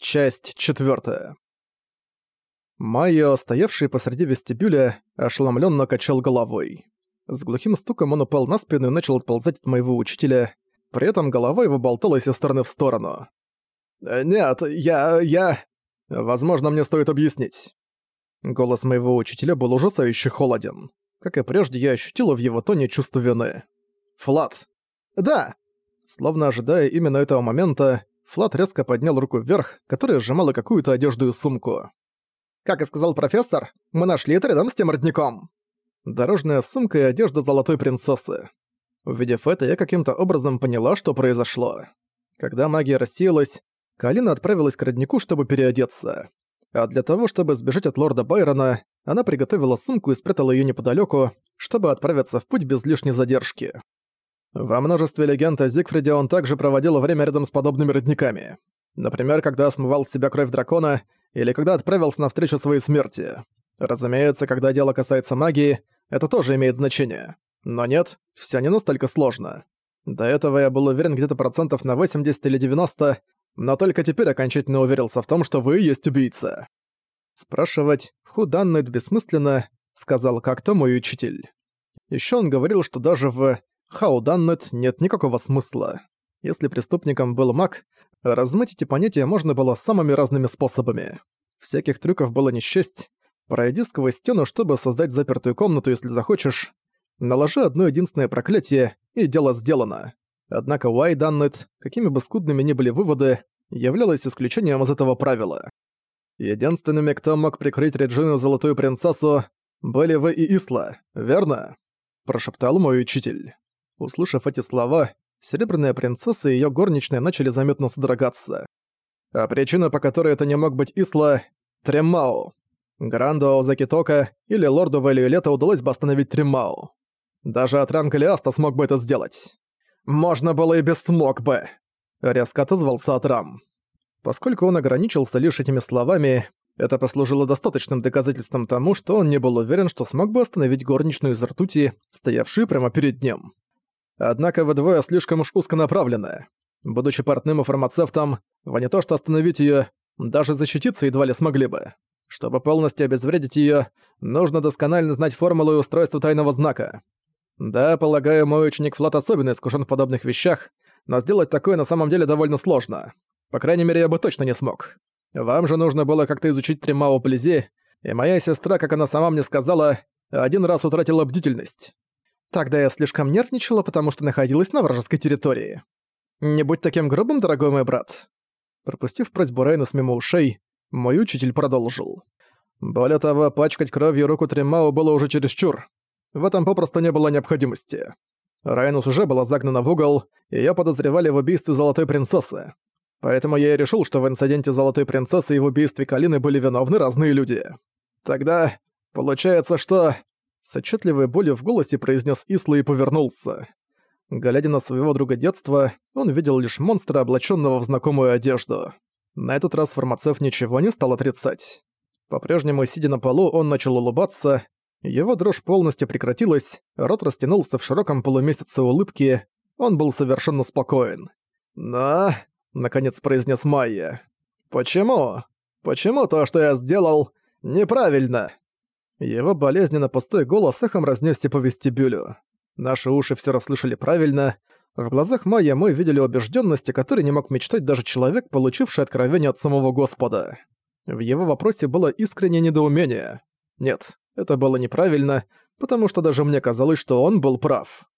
Часть четвертая. Майо, стоявший посреди вестибюля, ошеломленно качал головой. С глухим стуком он упал на спину и начал отползать от моего учителя, при этом голова его болталась из стороны в сторону. «Э, «Нет, я... я...» «Возможно, мне стоит объяснить». Голос моего учителя был ужасающе холоден. Как и прежде, я ощутила в его тоне чувство вины. «Флат!» «Да!» Словно ожидая именно этого момента, Флат резко поднял руку вверх, которая сжимала какую-то одежду и сумку. «Как и сказал профессор, мы нашли это рядом с тем родником!» Дорожная сумка и одежда золотой принцессы. Увидев это, я каким-то образом поняла, что произошло. Когда магия рассеялась, Калина отправилась к роднику, чтобы переодеться. А для того, чтобы сбежать от лорда Байрона, она приготовила сумку и спрятала её неподалёку, чтобы отправиться в путь без лишней задержки. Во множестве легенд о Зигфриде он также проводил время рядом с подобными родниками. Например, когда смывал с себя кровь дракона, или когда отправился навстречу своей смерти. Разумеется, когда дело касается магии, это тоже имеет значение. Но нет, всё не настолько сложно. До этого я был уверен где-то процентов на 80 или 90, но только теперь окончательно уверился в том, что вы есть убийца. Спрашивать «худаннет» бессмысленно, сказал как-то мой учитель. Ещё он говорил, что даже в Хауданнет нет никакого смысла. Если преступником был маг, размыть эти понятия можно было самыми разными способами. Всяких трюков было не счесть. Пройди сквозь стену, чтобы создать запертую комнату, если захочешь. Наложи одно единственное проклятие, и дело сделано. Однако Уайданнет, какими бы скудными ни были выводы, являлось исключением из этого правила. Единственными, кто мог прикрыть Реджину Золотую Принцессу, были вы и Исла, верно? Прошептал мой учитель. Услышав эти слова, Серебряная принцесса и её горничная начали заметно содрогаться. А причина, по которой это не мог быть Исла — Треммао. Гранду Закитока или лорду Валиолета удалось бы остановить Треммао. Даже Атран Калиаста смог бы это сделать. «Можно было и без смог бы!» — резко отозвался Атрам. Поскольку он ограничился лишь этими словами, это послужило достаточным доказательством тому, что он не был уверен, что смог бы остановить горничную из ртути, стоявшую прямо перед ним. Однако вы двое слишком уж узконаправлены. Будучи портным и фармацевтом, вы не то что остановить её, даже защититься едва ли смогли бы. Чтобы полностью обезвредить её, нужно досконально знать формулу и устройство тайного знака. Да, полагаю, мой ученик Флат особенно искушен в подобных вещах, но сделать такое на самом деле довольно сложно. По крайней мере, я бы точно не смог. Вам же нужно было как-то изучить Тримао вблизи, и моя сестра, как она сама мне сказала, один раз утратила бдительность. Тогда я слишком нервничала, потому что находилась на вражеской территории. Не будь таким грубым, дорогой мой брат. Пропустив просьбу Рейнус мимо ушей, мой учитель продолжил. Более того, пачкать кровью руку Тремау было уже чересчур. В этом попросту не было необходимости. Райнус уже была загнана в угол, и её подозревали в убийстве Золотой Принцессы. Поэтому я и решил, что в инциденте Золотой Принцессы и в убийстве Калины были виновны разные люди. Тогда получается, что... С отчетливой болью в голосе произнес Исла и повернулся. Глядя на своего друга детства, он видел лишь монстра, облаченного в знакомую одежду. На этот раз фармацевт ничего не стал отрицать. По-прежнему, сидя на полу, он начал улыбаться. Его дрожь полностью прекратилась, рот растянулся в широком полумесяце улыбки. Он был совершенно спокоен. «Но...» — наконец произнес Майя. «Почему? Почему то, что я сделал, неправильно?» Его болезненно пустой голос эхом разнесся по вестибюлю. Наши уши все расслышали правильно. В глазах Майя мы видели убежденность, о которой не мог мечтать даже человек, получивший откровение от самого Господа. В его вопросе было искреннее недоумение. Нет, это было неправильно, потому что даже мне казалось, что он был прав.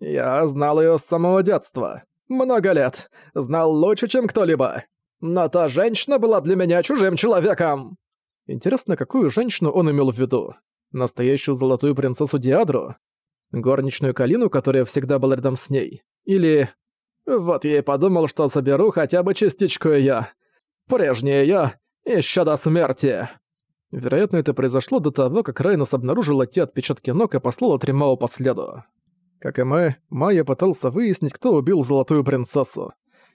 Я знал ее с самого детства. Много лет. Знал лучше, чем кто-либо. Но та женщина была для меня чужим человеком. Интересно, какую женщину он имел в виду? Настоящую золотую принцессу Диадру? Горничную Калину, которая всегда была рядом с ней? Или... Вот я и подумал, что соберу хотя бы частичку её. Прежнее её, ещё до смерти. Вероятно, это произошло до того, как Райнус обнаружила те отпечатки ног и послала Тримао по следу. Как и мы, Майя пытался выяснить, кто убил Золотую Принцессу.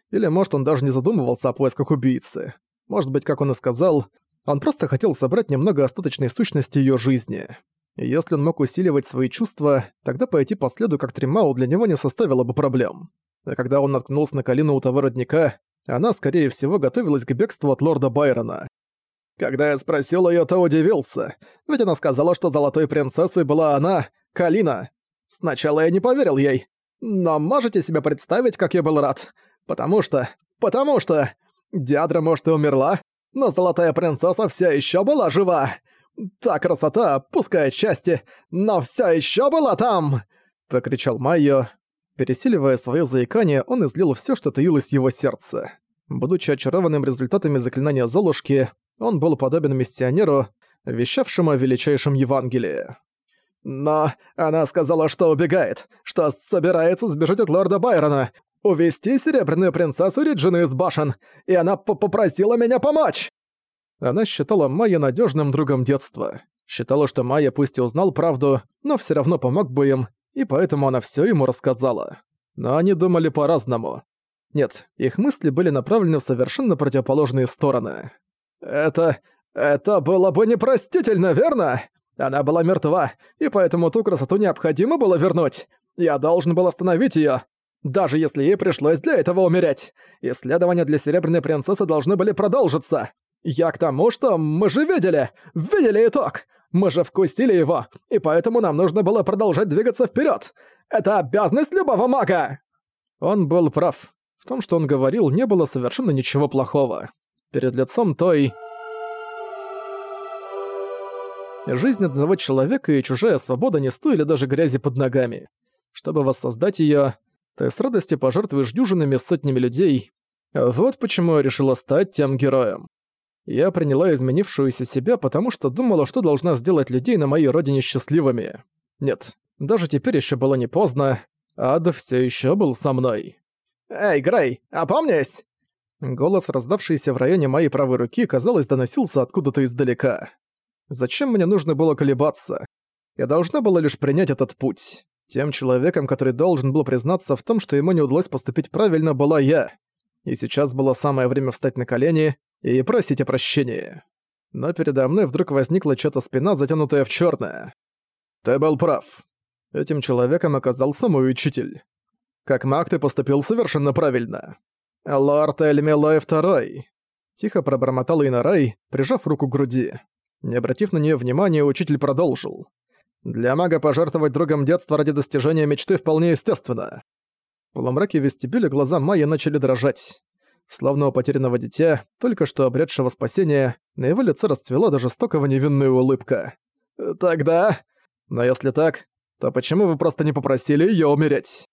Или, может, он даже не задумывался о поисках убийцы. Может быть, как он и сказал, он просто хотел собрать немного остаточной сущности её жизни. И если он мог усиливать свои чувства, тогда пойти по следу как Тримау для него не составило бы проблем. А когда он наткнулся на Калину у того родника, Она, скорее всего, готовилась к бегству от лорда Байрона. Когда я спросил её, то удивился, ведь она сказала, что золотой принцессой была она, Калина. Сначала я не поверил ей, но можете себе представить, как я был рад? Потому что... Потому что... Диадра, может, и умерла, но золотая принцесса все еще была жива. Та красота, пускай отчасти, но все еще была там!» — прокричал Майо. Пересиливая свое заикание, он излил все, что таилось в его сердце. Будучи очарованным результатами заклинания Золушки, он был подобен миссионеру, вещавшему о величайшем Евангелии. Но она сказала, что убегает, что собирается сбежать от лорда Байрона, увести серебряную принцессу Риджину из башен, и она попросила меня помочь!» Она считала Майя надежным другом детства. Считала, что Майя пусть и узнал правду, но все равно помог бы им, и поэтому она все ему рассказала. Но они думали по-разному. Нет, их мысли были направлены в совершенно противоположные стороны. «Это... это было бы непростительно, верно? Она была мертва, и поэтому ту красоту необходимо было вернуть. Я должен был остановить ее, даже если ей пришлось для этого умереть. Исследования для Серебряной Принцессы должны были продолжиться. Я к тому, что мы же видели, видели итог. Мы же вкусили его, и поэтому нам нужно было продолжать двигаться вперед. Это обязанность любого мага!» Он был прав. В том, что он говорил, не было совершенно ничего плохого. Перед лицом той... Жизнь одного человека и чужая свобода не стоили даже грязи под ногами. Чтобы воссоздать её, ты с радостью пожертвуешь дюжинами сотнями людей. Вот почему я решила стать тем героем. Я приняла изменившуюся себя, потому что думала, что должна сделать людей на моей родине счастливыми. Нет, даже теперь еще было не поздно. Ад все еще был со мной. «Эй, Грей, опомнись!» Голос, раздавшийся в районе моей правой руки, казалось, доносился откуда-то издалека. Зачем мне нужно было колебаться? Я должна была лишь принять этот путь. Тем человеком, который должен был признаться в том, что ему не удалось поступить правильно, была я. И сейчас было самое время встать на колени и просить о прощении. Но передо мной вдруг возникла чья-то спина, затянутая в черное. «Ты был прав. Этим человеком оказался мой учитель. Как маг ты поступил совершенно правильно. Лорд Эльмилой Второй». Тихо пробормотал Инарай, прижав руку к груди. Не обратив на нее внимания, учитель продолжил. «Для мага пожертвовать другом детства ради достижения мечты вполне естественно». В полумраке вестибюля глаза Майя начали дрожать. Словно у потерянного дитя, только что обретшего спасение, на его лице расцвела даже жестокого невинная улыбка. «Тогда... Но если так, то почему вы просто не попросили её умереть?»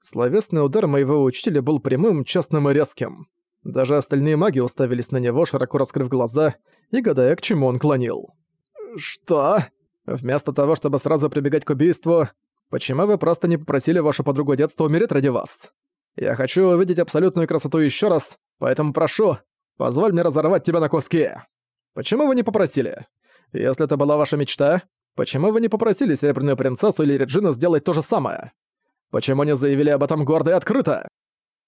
Словесный удар моего учителя был прямым, частным и резким. Даже остальные маги уставились на него, широко раскрыв глаза, и гадая, к чему он клонил. «Что? Вместо того, чтобы сразу прибегать к убийству, почему вы просто не попросили вашу подругу детства умереть ради вас? Я хочу увидеть абсолютную красоту еще раз, поэтому прошу, позволь мне разорвать тебя на куски. Почему вы не попросили? Если это была ваша мечта, почему вы не попросили Серебряную Принцессу или Реджину сделать то же самое? Почему не заявили об этом гордо и открыто?»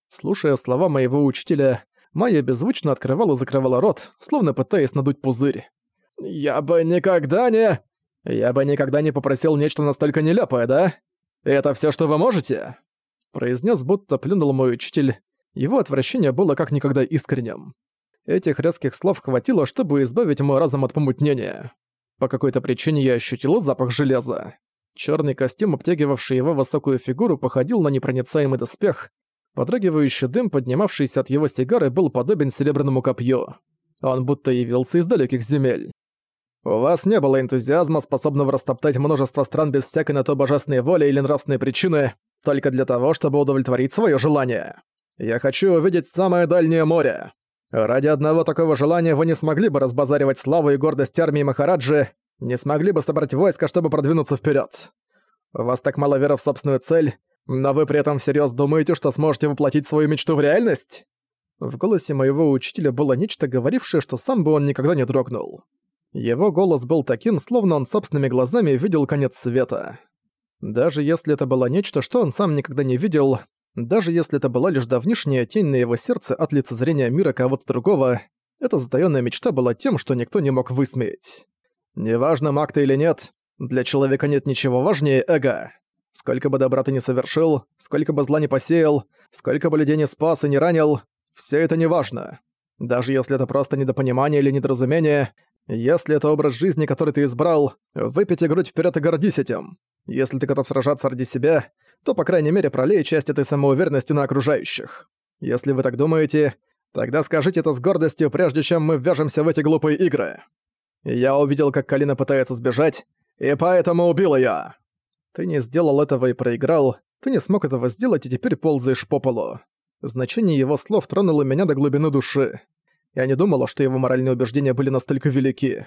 Слушая слова моего учителя, Майя беззвучно открывала и закрывала рот, словно пытаясь надуть пузырь. «Я бы никогда не... Я бы никогда не попросил нечто настолько нелепое, да? Это все, что вы можете?» Произнес, будто плюнул мой учитель. Его отвращение было как никогда искренним. Этих резких слов хватило, чтобы избавить мой разум от помутнения. По какой-то причине я ощутила запах железа. Черный костюм, обтягивавший его высокую фигуру, походил на непроницаемый доспех, Подрагивающий дым, поднимавшийся от его сигары, был подобен серебряному копью. Он будто явился из далеких земель. «У вас не было энтузиазма, способного растоптать множество стран без всякой на то божественной воли или нравственной причины, только для того, чтобы удовлетворить свое желание. Я хочу увидеть самое дальнее море. Ради одного такого желания вы не смогли бы разбазаривать славу и гордость армии Махараджи, не смогли бы собрать войско, чтобы продвинуться вперед. У вас так мало веры в собственную цель, но вы при этом всерьез думаете, что сможете воплотить свою мечту в реальность? В голосе моего учителя было нечто, говорившее, что сам бы он никогда не дрогнул. Его голос был таким, словно он собственными глазами видел конец света. Даже если это было нечто, что он сам никогда не видел, даже если это была лишь давнишняя тень на его сердце от лицезрения мира кого-то другого, эта затаённая мечта была тем, что никто не мог высмеять. Неважно, маг ты или нет, для человека нет ничего важнее эго. Сколько бы добра ты не совершил, сколько бы зла не посеял, сколько бы людей не спас и не ранил, Все это не важно. Даже если это просто недопонимание или недоразумение, если это образ жизни, который ты избрал, выпейте грудь вперед и гордись этим. Если ты готов сражаться ради себя, то, по крайней мере, пролей часть этой самоуверенности на окружающих. Если вы так думаете, тогда скажите это с гордостью, прежде чем мы ввяжемся в эти глупые игры. Я увидел, как Калина пытается сбежать, и поэтому убил я. Ты не сделал этого и проиграл, ты не смог этого сделать и теперь ползаешь по полу. Значение его слов тронуло меня до глубины души. Я не думала, что его моральные убеждения были настолько велики.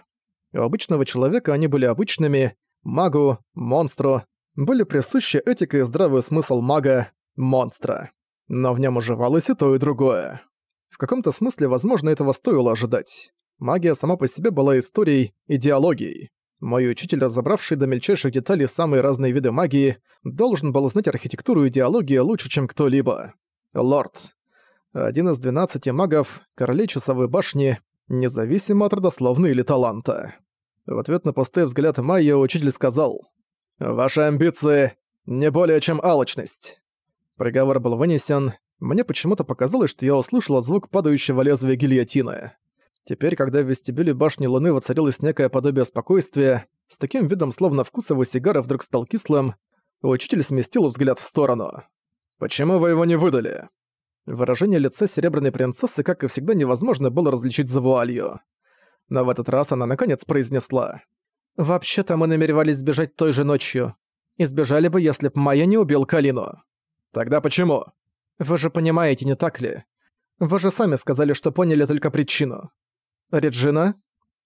У обычного человека они были обычными, магу, монстру, были присущи этика и здравый смысл мага, монстра. Но в нем уживалось и то, и другое. В каком-то смысле, возможно, этого стоило ожидать. Магия сама по себе была историей, идеологией. Мой учитель, разобравший до мельчайших деталей самые разные виды магии, должен был знать архитектуру и идеологию лучше, чем кто-либо. Лорд. Один из двенадцати магов, королей часовой башни, независимо от родословной или таланта. В ответ на пустой взгляд Майя учитель сказал «Ваши амбиции не более чем алчность». Приговор был вынесен. Мне почему-то показалось, что я услышала звук падающего лезвия гильотины. Теперь, когда в вестибюле башни Луны воцарилось некое подобие спокойствия, с таким видом, словно вкус его сигары вдруг стал кислым, учитель сместил взгляд в сторону. «Почему вы его не выдали?» Выражение лица Серебряной Принцессы, как и всегда, невозможно было различить за вуалью. Но в этот раз она наконец произнесла. «Вообще-то мы намеревались сбежать той же ночью. Избежали бы, если б Майя не убил Калину». «Тогда почему?» «Вы же понимаете, не так ли? Вы же сами сказали, что поняли только причину». «Реджина?»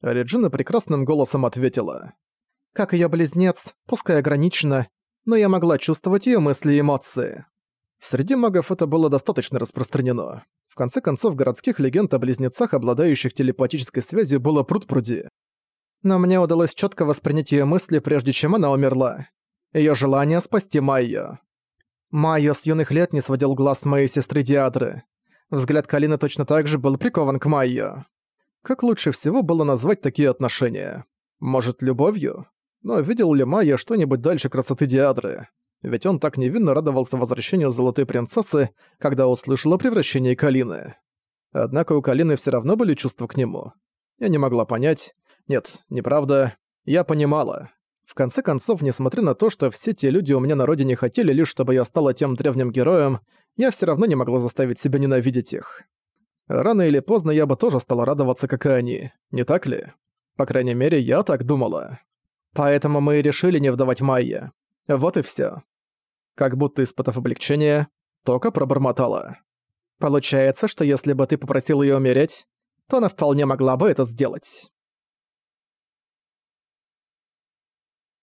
Реджина прекрасным голосом ответила. «Как ее близнец, пускай ограниченно, но я могла чувствовать ее мысли и эмоции». Среди магов это было достаточно распространено. В конце концов, городских легенд о близнецах, обладающих телепатической связью, было пруд-пруди. Но мне удалось четко воспринять ее мысли, прежде чем она умерла. Ее желание спасти Майю. Майо с юных лет не сводил глаз с моей сестры Диадры. Взгляд Калины точно так же был прикован к Майо. Как лучше всего было назвать такие отношения? Может, любовью? Но видел ли Майя что-нибудь дальше красоты Диадры? Ведь он так невинно радовался возвращению Золотой Принцессы, когда услышал о превращении Калины. Однако у Калины все равно были чувства к нему. Я не могла понять. Нет, неправда. Я понимала. В конце концов, несмотря на то, что все те люди у меня на родине хотели лишь, чтобы я стала тем древним героем, я все равно не могла заставить себя ненавидеть их. Рано или поздно я бы тоже стала радоваться, как и они, не так ли? По крайней мере, я так думала. Поэтому мы и решили не вдавать Майя. Вот и все. Как будто испытав облегчение, Тока пробормотала. «Получается, что если бы ты попросил ее умереть, то она вполне могла бы это сделать».